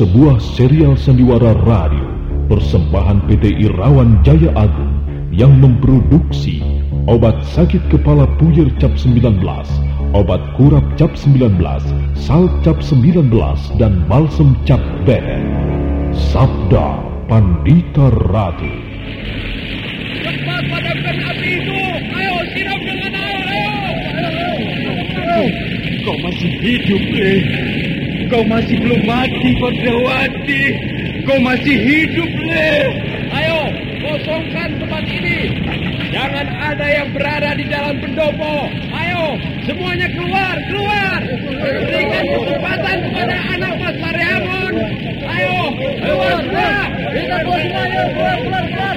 Sebuah serial sandiwara radio Persembahan PT Irawan Jaya Agung Yang memproduksi Obat sakit kepala puyer cap 19 Obat kurap cap 19 Sal cap 19 Dan balsem cap beden Sabda Pandita Ratu Cepat padamkan api itu. Ayo, siram dengan air. Ayo. Kau masih hidup, Le. Kau masih belum mati, Padrawati. Kau masih hidup, Le. Ayo, kosongkan tempat ini. Jangan ada yang berada di dalam pendopo. Ayo, semuanya keluar, keluar. Berikan kesempatan kepada anak Mas Mariamun. Ayo, keluar, keluar. Kita keluar keluar, keluar, keluar.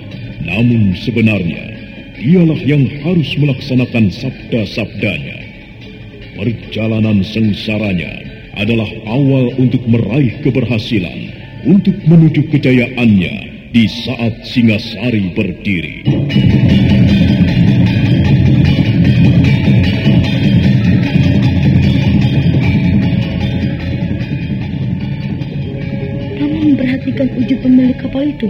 Namun sebenarnya, dialah yang harus melaksanakan sabda-sabdanya. Perjalanan sengsaranya adalah awal untuk meraih keberhasilan, untuk menuju kejayaannya di saat Singasari berdiri. Kamu memperhatikan wujud pemilik kapal itu?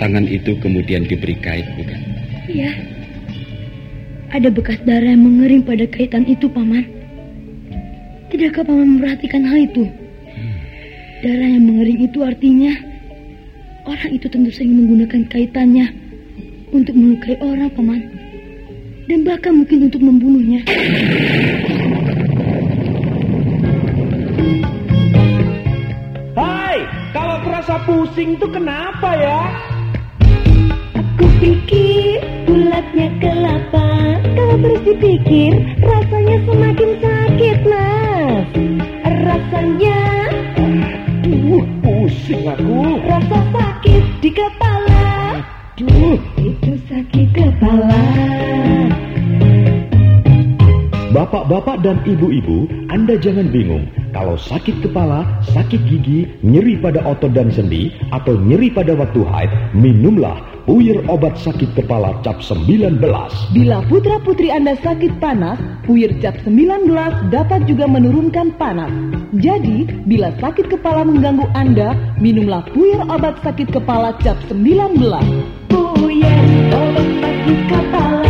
Tangan itu kemudian diberi kait, bukan? Iya. Ada bekas darah yang mengering pada kaitan itu, Paman. Tidakkah Paman memperhatikan hal itu? Darah yang mengering itu artinya orang itu tentu saja menggunakan kaitannya untuk melukai orang, Paman. Dan bahkan mungkin untuk membunuhnya. Hai, kalau terasa pusing itu kenapa ya? Pikir bulatnya kelapa. Kalau terus dipikir rasanya semakin sakit mas. Rasanya Duh, pusing aku. rasa sakit di kepala. Duh, Bapak-bapak dan ibu-ibu, Anda jangan bingung. Kalau sakit kepala, sakit gigi, nyeri pada otot dan sendi, atau nyeri pada waktu haid, minumlah Puyer obat sakit kepala cap 19. Bila putra-putri Anda sakit panas, Puyer Cap 19 dapat juga menurunkan panas. Jadi, bila sakit kepala mengganggu Anda, minumlah Puyer obat sakit kepala Cap 19. Puyer obat sakit kepala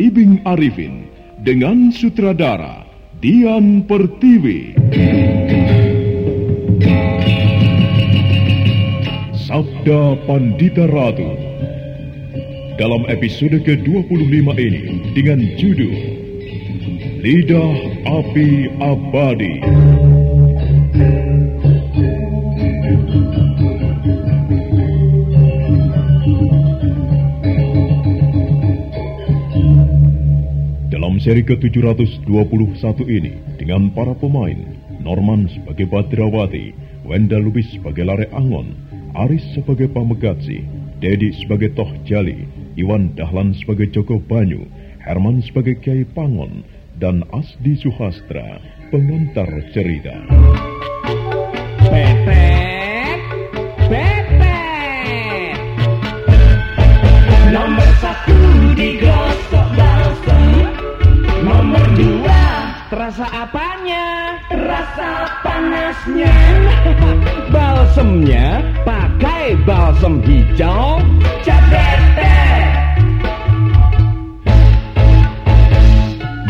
Ibing Arifin Dengan sutradara Dian Pertiwi Sabda Pandita Ratu dalam episode ke-25 ini dengan judul Lidah Api Abadi. Dalam seri ke-721 ini dengan para pemain Norman sebagai Badrawati, Wenda Lubis sebagai Lare Angon, Aris sebagai Pamegatsi, Dedi sebagai Toh Jali, Iwan Dahlan sebagai Joko Banyu, Herman sebagai Kiai Pangon, dan Asdi Suhastra, pengantar cerita. Pepet. Nomor satu digosok balsem Terasa apanya? rasa panasnya Balsemnya pakai balsem hijau. Cabete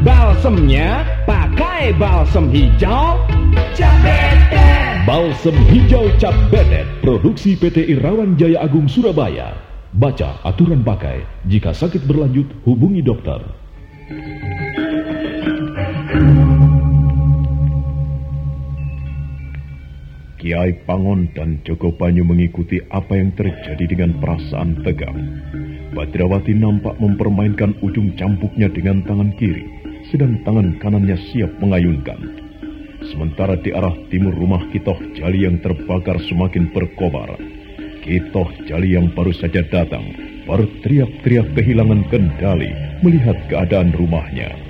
Balsemnya pakai balsem hijau. Cabete Balsam hijau cap betet produksi PT Irawan Jaya Agung Surabaya. Baca aturan pakai. Jika sakit berlanjut hubungi dokter. Kiai Pangon dan Joko Banyu mengikuti apa yang terjadi dengan perasaan tegang. Badrawati nampak mempermainkan ujung campuknya dengan tangan kiri, sedang tangan kanannya siap mengayunkan. Sementara di arah timur rumah Kitoh Jali yang terbakar semakin berkobar. Kitoh Jali yang baru saja datang berteriak-teriak kehilangan kendali melihat keadaan rumahnya.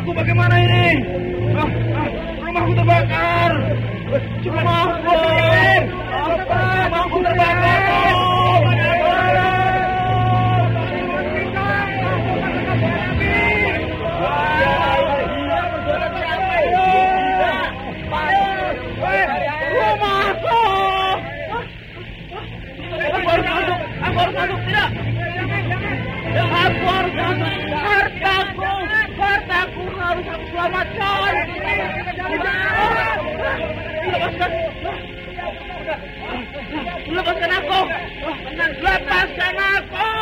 Rumahku bagaimana ini? Ah, ah, rumahku terbakar. Rumahku, apa? Rumahku terbakar. Aku harus masuk, tidak. Aku harus. Hartaku, hartaku harus aku selamatkan. Lepaskan. Lepaskan aku. Lepaskan aku.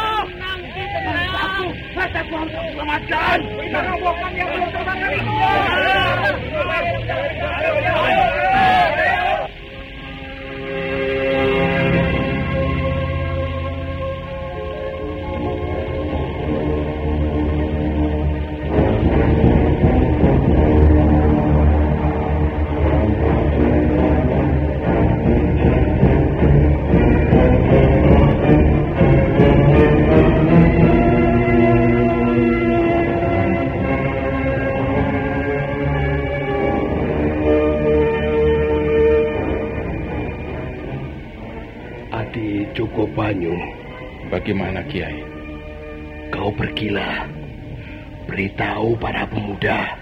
Hartaku harus aku selamatkan. Robohkan yang belum terbakar itu. Kiai? kau pergilah. Beritahu para pemuda.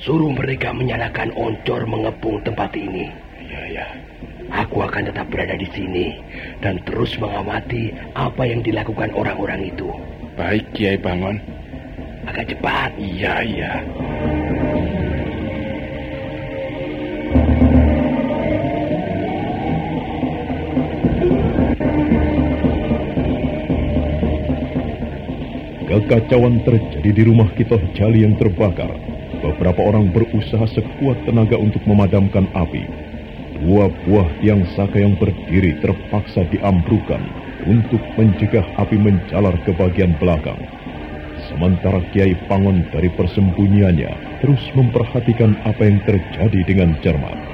Suruh mereka menyalakan oncor mengepung tempat ini. Ya, ya. Aku akan tetap berada di sini dan terus mengamati apa yang dilakukan orang-orang itu. Baik Kiai Bangon. Agak cepat. Iya, iya. Kekacauan terjadi di rumah Kitoh Jali yang terbakar. Beberapa orang berusaha sekuat tenaga untuk memadamkan api. Dua buah tiang saka yang berdiri terpaksa diambrukan untuk mencegah api menjalar ke bagian belakang. Sementara Kiai Pangon dari persembunyiannya terus memperhatikan apa yang terjadi dengan cermat.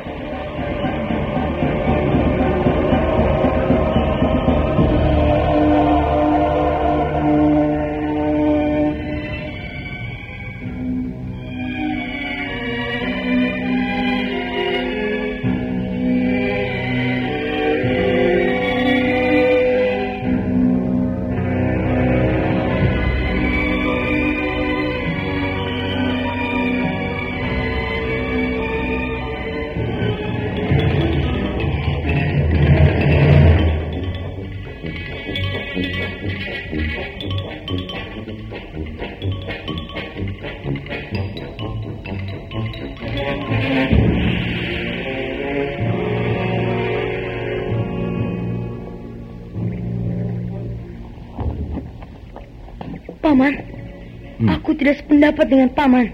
Tidak sependapat dengan Paman.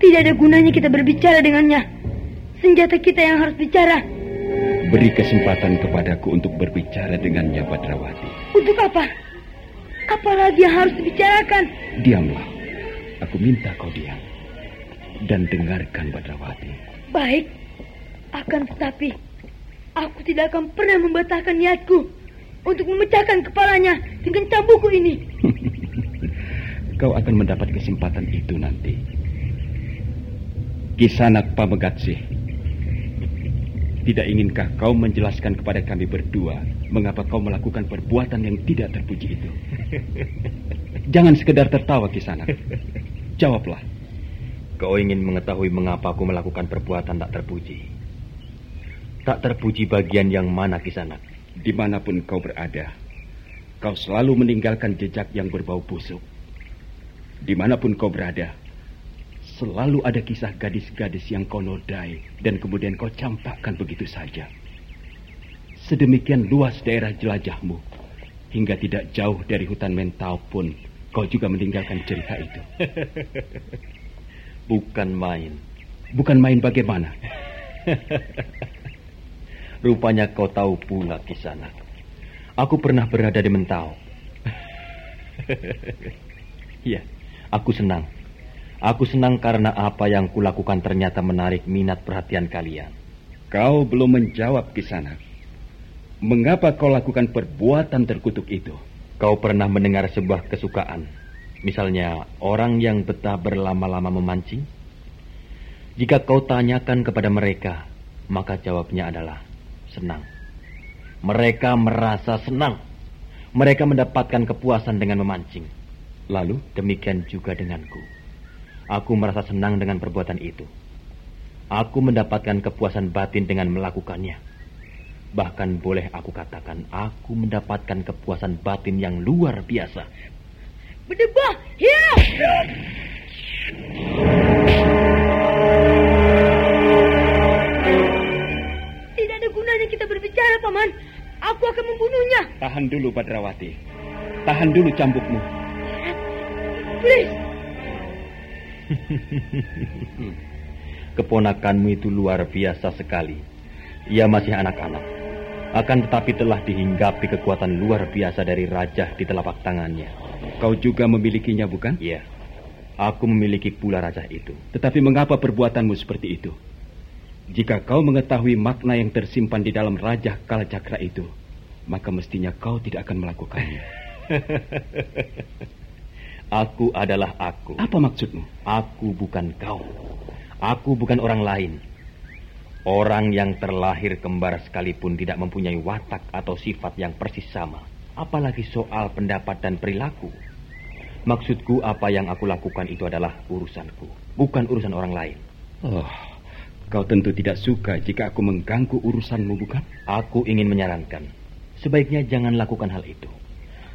Tidak ada gunanya kita berbicara dengannya. Senjata kita yang harus bicara. Beri kesempatan kepadaku untuk berbicara dengannya, Badrawati. Untuk apa? Apalagi yang harus dibicarakan? Diamlah. Aku minta kau diam. Dan dengarkan, Badrawati. Baik. Akan tetapi, aku tidak akan pernah membatalkan niatku untuk memecahkan kepalanya dengan cambukku ini. Kau akan mendapat kesempatan itu nanti. Kisanak Pamegatsi. Tidak inginkah kau menjelaskan kepada kami berdua mengapa kau melakukan perbuatan yang tidak terpuji itu? Jangan sekedar tertawa Kisanak. Jawablah. Kau ingin mengetahui mengapa aku melakukan perbuatan tak terpuji? Tak terpuji bagian yang mana Kisanak? Di mana pun kau berada, kau selalu meninggalkan jejak yang berbau busuk. Di mana pun kau berada, selalu ada kisah gadis-gadis yang kau nodai dan kemudian kau campakkan begitu saja. Sedemikian luas daerah jelajahmu, hingga tidak jauh dari hutan mentau pun kau juga meninggalkan cerita itu. Bukan main. Bukan main bagaimana? Rupanya kau tahu pula kisana. Aku pernah berada di Mentau. ya, aku senang. Aku senang karena apa yang kulakukan ternyata menarik minat perhatian kalian. Kau belum menjawab kisana. Mengapa kau lakukan perbuatan terkutuk itu? Kau pernah mendengar sebuah kesukaan? Misalnya orang yang betah berlama-lama memancing? Jika kau tanyakan kepada mereka, maka jawabnya adalah senang. Mereka merasa senang. Mereka mendapatkan kepuasan dengan memancing. Lalu demikian juga denganku. Aku merasa senang dengan perbuatan itu. Aku mendapatkan kepuasan batin dengan melakukannya. Bahkan boleh aku katakan aku mendapatkan kepuasan batin yang luar biasa. Berdebah, ya! Tidak ada gunanya kita berbicara, Paman. Aku akan membunuhnya. Tahan dulu, Badrawati. Tahan dulu cambukmu. Please. Keponakanmu itu luar biasa sekali. Ia masih anak-anak. Akan tetapi telah dihinggapi kekuatan luar biasa dari raja di telapak tangannya. Kau juga memilikinya, bukan? Iya. Aku memiliki pula raja itu. Tetapi mengapa perbuatanmu seperti itu? Jika kau mengetahui makna yang tersimpan di dalam Raja Kalacakra itu, maka mestinya kau tidak akan melakukannya. aku adalah aku. Apa maksudmu? Aku bukan kau. Aku bukan orang lain. Orang yang terlahir kembar sekalipun tidak mempunyai watak atau sifat yang persis sama. Apalagi soal pendapat dan perilaku. Maksudku apa yang aku lakukan itu adalah urusanku. Bukan urusan orang lain. Oh, kau tentu tidak suka jika aku mengganggu urusanmu, bukan? Aku ingin menyarankan. Sebaiknya jangan lakukan hal itu.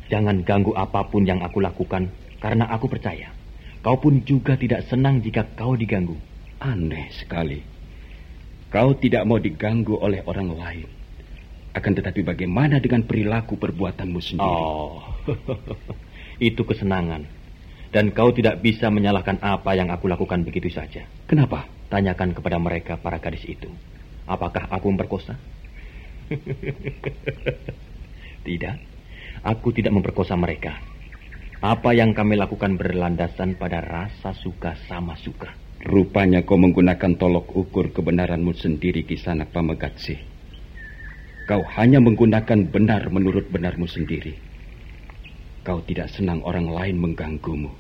Jangan ganggu apa pun yang aku lakukan karena aku percaya. Kau pun juga tidak senang jika kau diganggu. Aneh sekali. Kau tidak mau diganggu oleh orang lain. Akan tetapi bagaimana dengan perilaku perbuatanmu sendiri? Oh, itu kesenangan. Dan kau tidak bisa menyalahkan apa yang aku lakukan begitu saja. Kenapa? Tanyakan kepada mereka para gadis itu. Apakah aku memperkosa? tidak. Aku tidak memperkosa mereka. Apa yang kami lakukan berlandasan pada rasa suka sama suka. Rupanya kau menggunakan tolok ukur kebenaranmu sendiri, Kisanak Pamegatsi. Kau hanya menggunakan benar menurut benarmu sendiri. Kau tidak senang orang lain mengganggumu.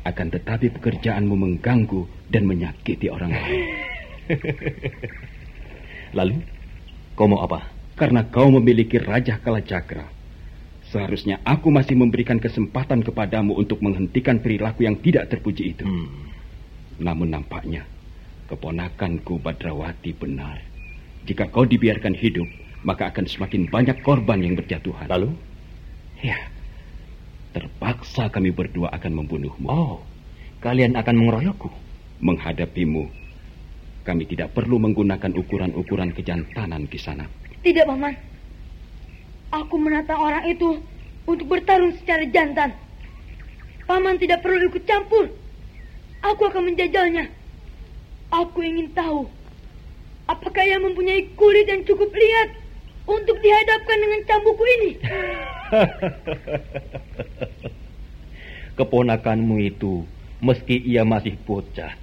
Akan tetapi pekerjaanmu mengganggu dan menyakiti orang lain. Lalu, kau mau apa? Karena kau memiliki Raja Kalacakra. Seharusnya aku masih memberikan kesempatan kepadamu untuk menghentikan perilaku yang tidak terpuji itu. Hmm. Namun nampaknya, keponakanku Badrawati benar. Jika kau dibiarkan hidup, maka akan semakin banyak korban yang berjatuhan. Lalu? Ya, Terpaksa kami berdua akan membunuhmu. Oh, kalian akan mengeroyokku? Menghadapimu, kami tidak perlu menggunakan ukuran-ukuran kejantanan di sana. Tidak, Paman. Aku menata orang itu untuk bertarung secara jantan. Paman tidak perlu ikut campur. Aku akan menjajalnya. Aku ingin tahu apakah ia mempunyai kulit yang cukup lihat untuk dihadapkan dengan cambukku ini. Keponakanmu itu, meski ia masih bocah,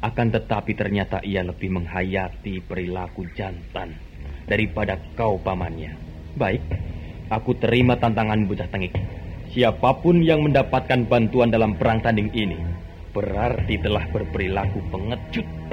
akan tetapi ternyata ia lebih menghayati perilaku jantan daripada kau pamannya. Baik, aku terima tantangan bocah tengik. Siapa pun yang mendapatkan bantuan dalam perang tanding ini, berarti telah berperilaku pengecut.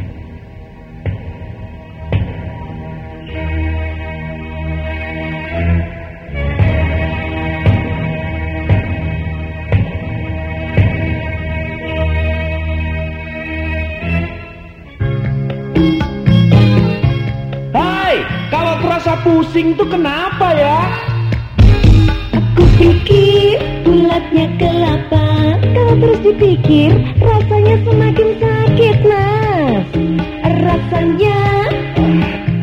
Pusing tuh kenapa ya? Aku pikir bulatnya kelapa Kalau terus dipikir rasanya semakin sakit mas Rasanya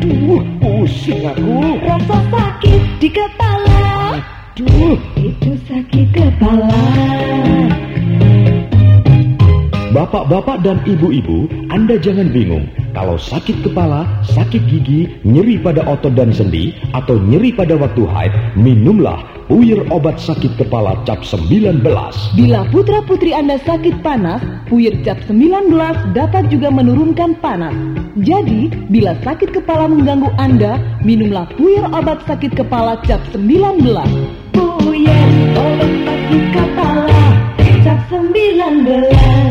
Duh, pusing aku. rasa sakit di kepala Duh, Itu sakit kepala Bapak-bapak dan ibu-ibu, Anda jangan bingung. Kalau sakit kepala, sakit gigi, nyeri pada otot dan sendi, atau nyeri pada waktu haid, minumlah Puyer obat sakit kepala cap 19. Bila putra-putri Anda sakit panas, Puyer Cap 19 dapat juga menurunkan panas. Jadi, bila sakit kepala mengganggu Anda, minumlah Puyer obat sakit kepala Cap 19. Puyer obat sakit kepala Cap 19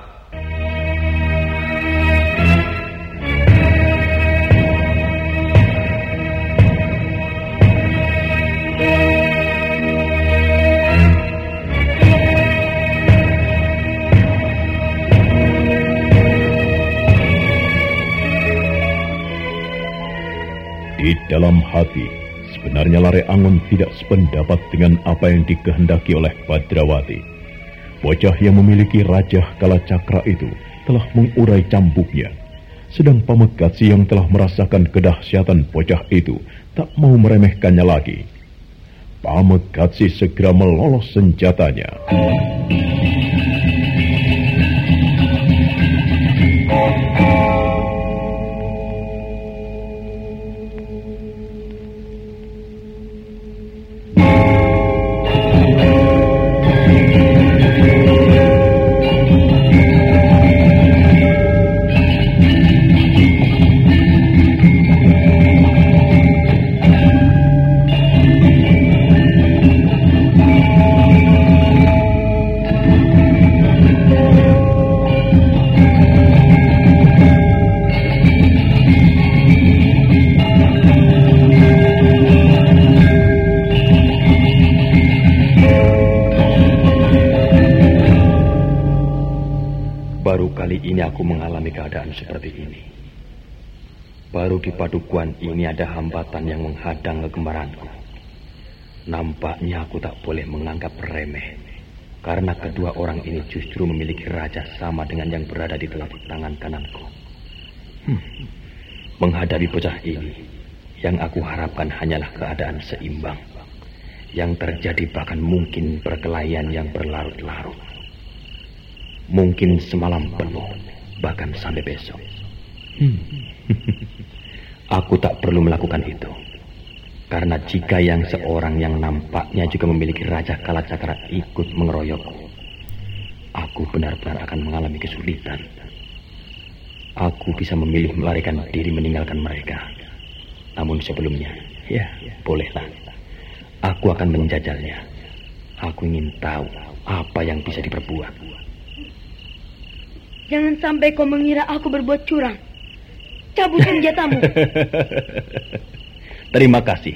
Di dalam hati, sebenarnya Lare Angon tidak sependapat dengan apa yang dikehendaki oleh Badrawati. Bocah yang memiliki Raja Kala Cakra itu telah mengurai cambuknya. Sedang Pamekatsi yang telah merasakan kedahsyatan bocah itu tak mau meremehkannya lagi. Pamekatsi segera melolos senjatanya. Ini aku mengalami keadaan seperti ini. Baru di padukuan ini ada hambatan yang menghadang kegemaranku. Nampaknya aku tak boleh menganggap remeh. Karena kedua orang ini justru memiliki raja sama dengan yang berada di telapak tangan kananku. Hmm. Menghadapi bocah ini, yang aku harapkan hanyalah keadaan seimbang. Yang terjadi bahkan mungkin perkelahian yang berlarut-larut. Mungkin semalam penuh, bahkan sampai besok. Hmm. Aku tak perlu melakukan itu. Karena jika yang seorang yang nampaknya juga memiliki Raja Kalacakra ikut mengeroyokku, aku benar-benar akan mengalami kesulitan. Aku bisa memilih melarikan diri meninggalkan mereka. Namun sebelumnya, ya, bolehlah. Aku akan menjajalnya. Aku ingin tahu apa yang bisa diperbuat. Jangan sampai kau mengira aku berbuat curang. Cabut senjatamu. Terima kasih.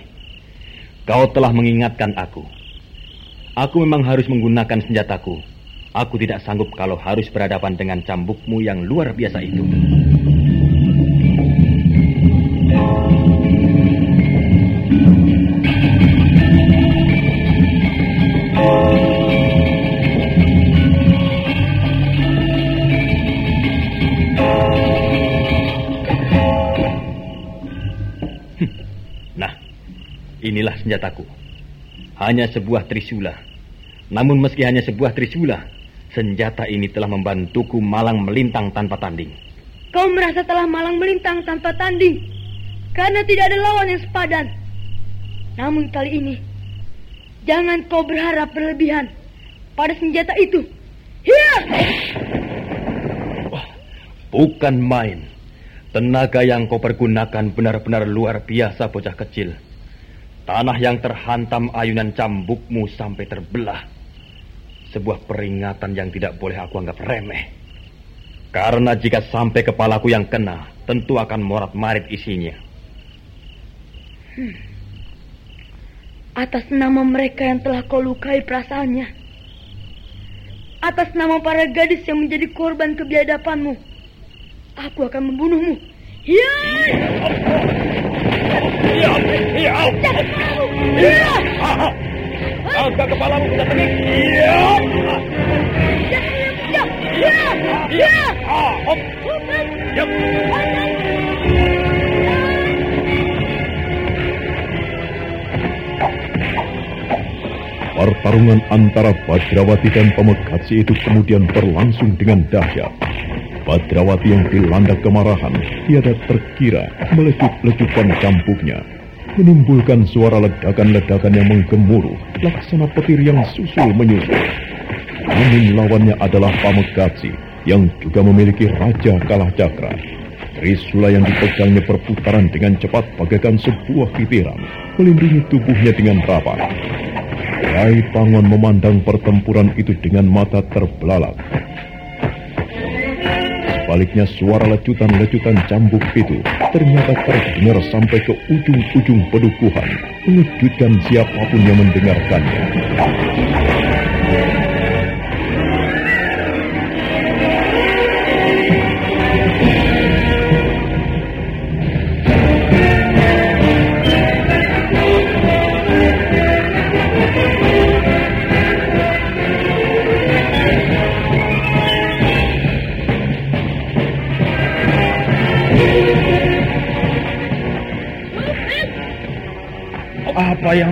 Kau telah mengingatkan aku. Aku memang harus menggunakan senjataku. Aku tidak sanggup kalau harus berhadapan dengan cambukmu yang luar biasa itu. Inilah senjataku. Hanya sebuah trisula. Namun meski hanya sebuah trisula, senjata ini telah membantuku malang melintang tanpa tanding. Kau merasa telah malang melintang tanpa tanding karena tidak ada lawan yang sepadan. Namun kali ini, jangan kau berharap berlebihan pada senjata itu. Hiya! Bukan main. Tenaga yang kau pergunakan benar-benar luar biasa bocah kecil. Tanah yang terhantam ayunan cambukmu sampai terbelah. Sebuah peringatan yang tidak boleh aku anggap remeh. Karena jika sampai kepalaku yang kena, tentu akan morat-marit isinya. Hmm. Atas nama mereka yang telah kau lukai perasaannya. Atas nama para gadis yang menjadi korban kebiadapanmu. Aku akan membunuhmu. Ya! Ya! Ya! Ya! Angkat kepalamu kita tengik. Ya! Ya! Ya! Ya! Ya! Hop! Ya! Pertarungan antara Badrawati dan Pamekasi itu kemudian berlangsung dengan dahsyat. Badrawati yang dilanda kemarahan tiada terkira melecut-lecutkan campuknya, menimbulkan suara ledakan-ledakan yang menggemuruh laksana petir yang susul menyusul. Namun lawannya adalah Pamekasi yang juga memiliki Raja Kalah Cakra. Trisula yang dipegangnya berputaran dengan cepat bagaikan sebuah kitiran, melindungi tubuhnya dengan rapat. Rai Pangon memandang pertempuran itu dengan mata terbelalak. Sebaliknya suara lecutan-lecutan cambuk itu ternyata terdengar sampai ke ujung-ujung pedukuhan, mengejutkan siapa pun yang mendengarkannya.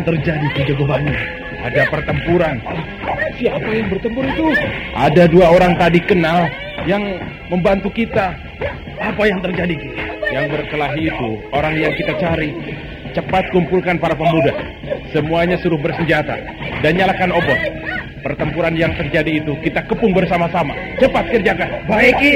Terjadi di Jogobani? Ada pertempuran. Siapa yang bertempur itu? Ada dua orang tadi kenal yang membantu kita. Apa yang terjadi? Yang berkelahi itu orang yang kita cari. Cepat kumpulkan para pemuda. Semuanya suruh bersenjata dan nyalakan obor. Pertempuran yang terjadi itu kita kepung bersama-sama. Cepat kerjakan. Baik, Ki.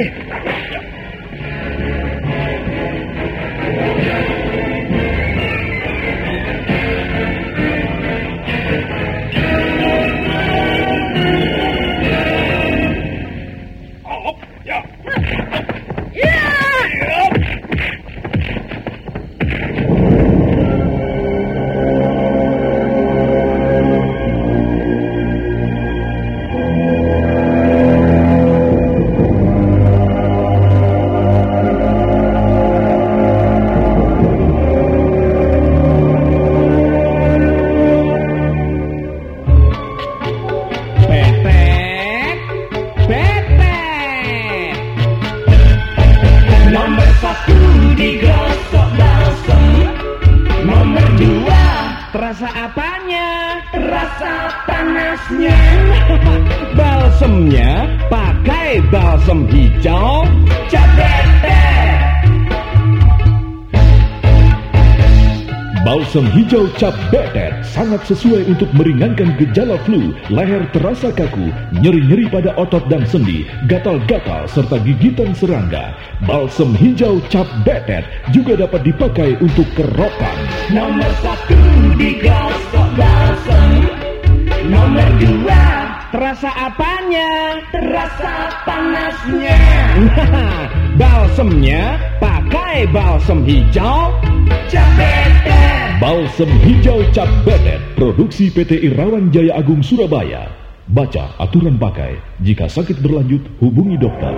Cap betet sangat sesuai untuk meringankan gejala flu, leher terasa kaku, nyeri-nyeri pada otot dan sendi, gatal-gatal serta gigitan serangga. Balsam hijau cap betet juga dapat dipakai untuk kerokan. Nomor satu digosok balsem. Nomor dua terasa apanya? Terasa panasnya. Balsemnya pakai balsem hijau. Cabete. Balsam hijau cap betet produksi PT Irawan Jaya Agung Surabaya. Baca aturan pakai. Jika sakit berlanjut, hubungi dokter.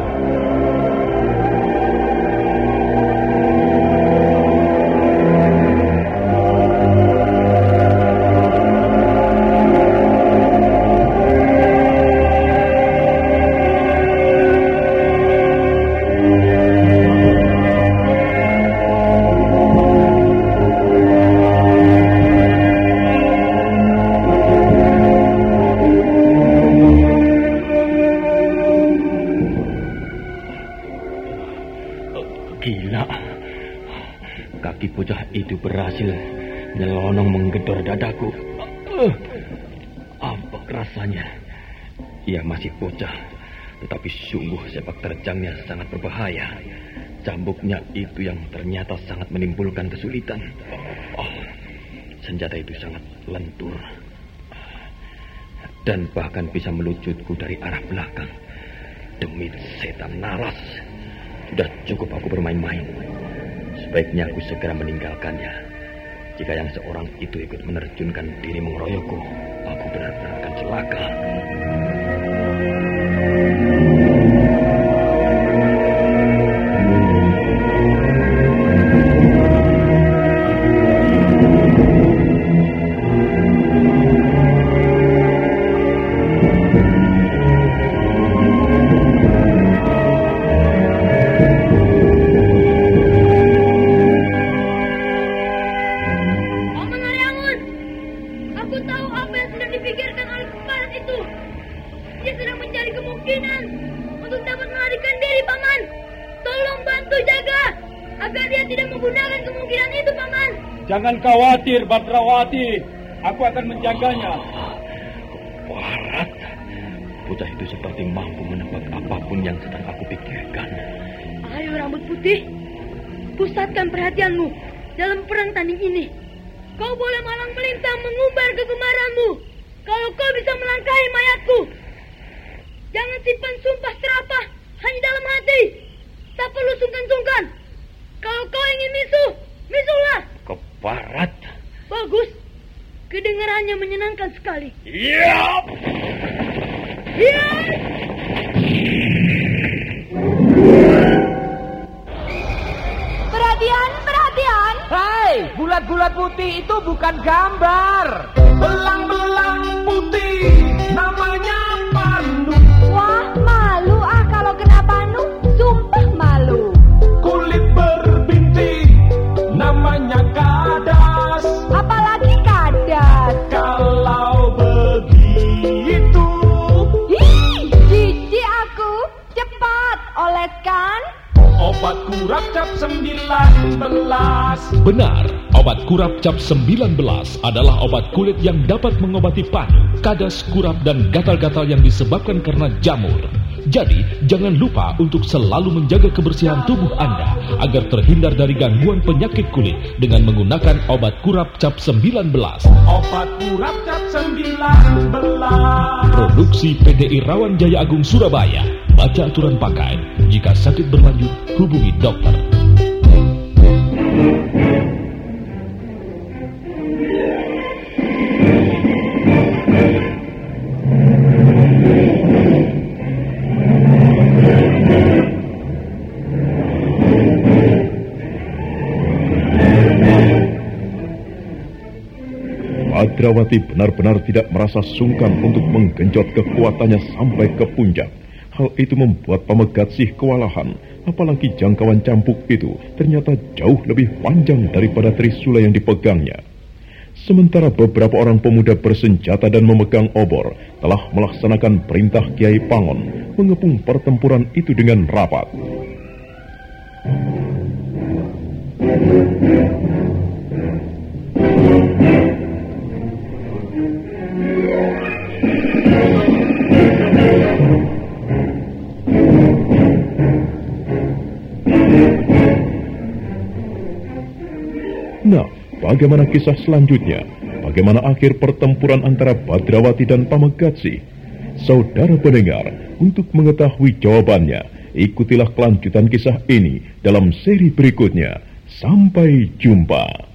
Menggedor dadaku. Uh, apa rasanya? Ia masih bocah, tetapi sungguh sepak terjangnya sangat berbahaya. Cambuknya itu yang ternyata sangat menimbulkan kesulitan. Oh, senjata itu sangat lentur. Dan bahkan bisa melucutku dari arah belakang. Demi setan naras. Sudah cukup aku bermain-main. Sebaiknya aku segera meninggalkannya. Jika yang seorang itu ikut menerjunkan diri mengeroyokku, aku benar-benar akan celaka. Badrawati. Aku akan menjaganya. Warat. Bocah itu seperti mampu menebak apa pun yang sedang aku pikirkan. Ayo rambut putih, pusatkan perhatianmu dalam perang tanding ini. Kau boleh malang melintang mengumbar kegemaranmu. Kalau kau bisa melangkahi mayatku. Jangan simpan sumpah serapah hanya dalam hati. Tak perlu sungkan-sungkan. Kalau kau ingin misuh, misuhlah. Keparat. Bagus. Kedengarannya menyenangkan sekali. Iya. Iya. Perhatian, perhatian. Hai, bulat-bulat putih itu bukan gambar. Belang-belang putih, namanya Pandu. Wah, malu obat kurap cap 19. Benar, obat kurap cap 19 adalah obat kulit yang dapat mengobati panu, kadas, kurap, dan gatal-gatal yang disebabkan karena jamur. Jadi, jangan lupa untuk selalu menjaga kebersihan tubuh Anda agar terhindar dari gangguan penyakit kulit dengan menggunakan obat kurap cap 19. Obat kurap cap 19. Produksi PT Irawan Jaya Agung Surabaya. Baca aturan pakai. Jika sakit berlanjut, hubungi dokter. Badrawati benar-benar tidak merasa sungkan untuk menggenjot kekuatannya sampai ke puncak. Hal itu membuat Pamegatsih kewalahan, apalagi jangkauan campuk itu ternyata jauh lebih panjang daripada trisula yang dipegangnya. Sementara beberapa orang pemuda bersenjata dan memegang obor telah melaksanakan perintah Kiai Pangon mengepung pertempuran itu dengan rapat. Bagaimana kisah selanjutnya? Bagaimana akhir pertempuran antara Badrawati dan Pamegatsi? Saudara pendengar, untuk mengetahui jawabannya, ikutilah kelanjutan kisah ini dalam seri berikutnya. Sampai jumpa.